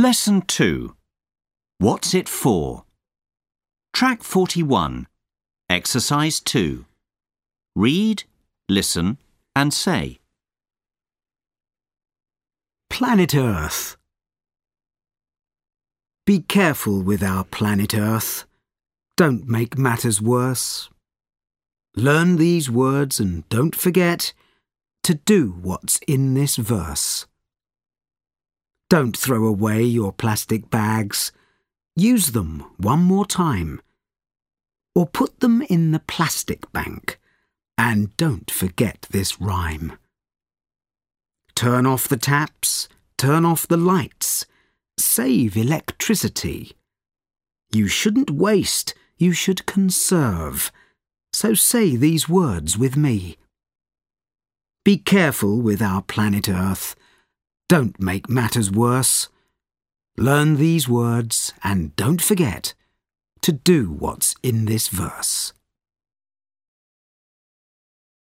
Lesson 2. What's it for? Track 41. Exercise 2. Read, listen, and say. Planet Earth. Be careful with our planet Earth. Don't make matters worse. Learn these words and don't forget to do what's in this verse. Don't throw away your plastic bags. Use them one more time. Or put them in the plastic bank. And don't forget this rhyme. Turn off the taps, turn off the lights, save electricity. You shouldn't waste, you should conserve. So say these words with me. Be careful with our planet Earth. Don't make matters worse. Learn these words and don't forget to do what's in this verse.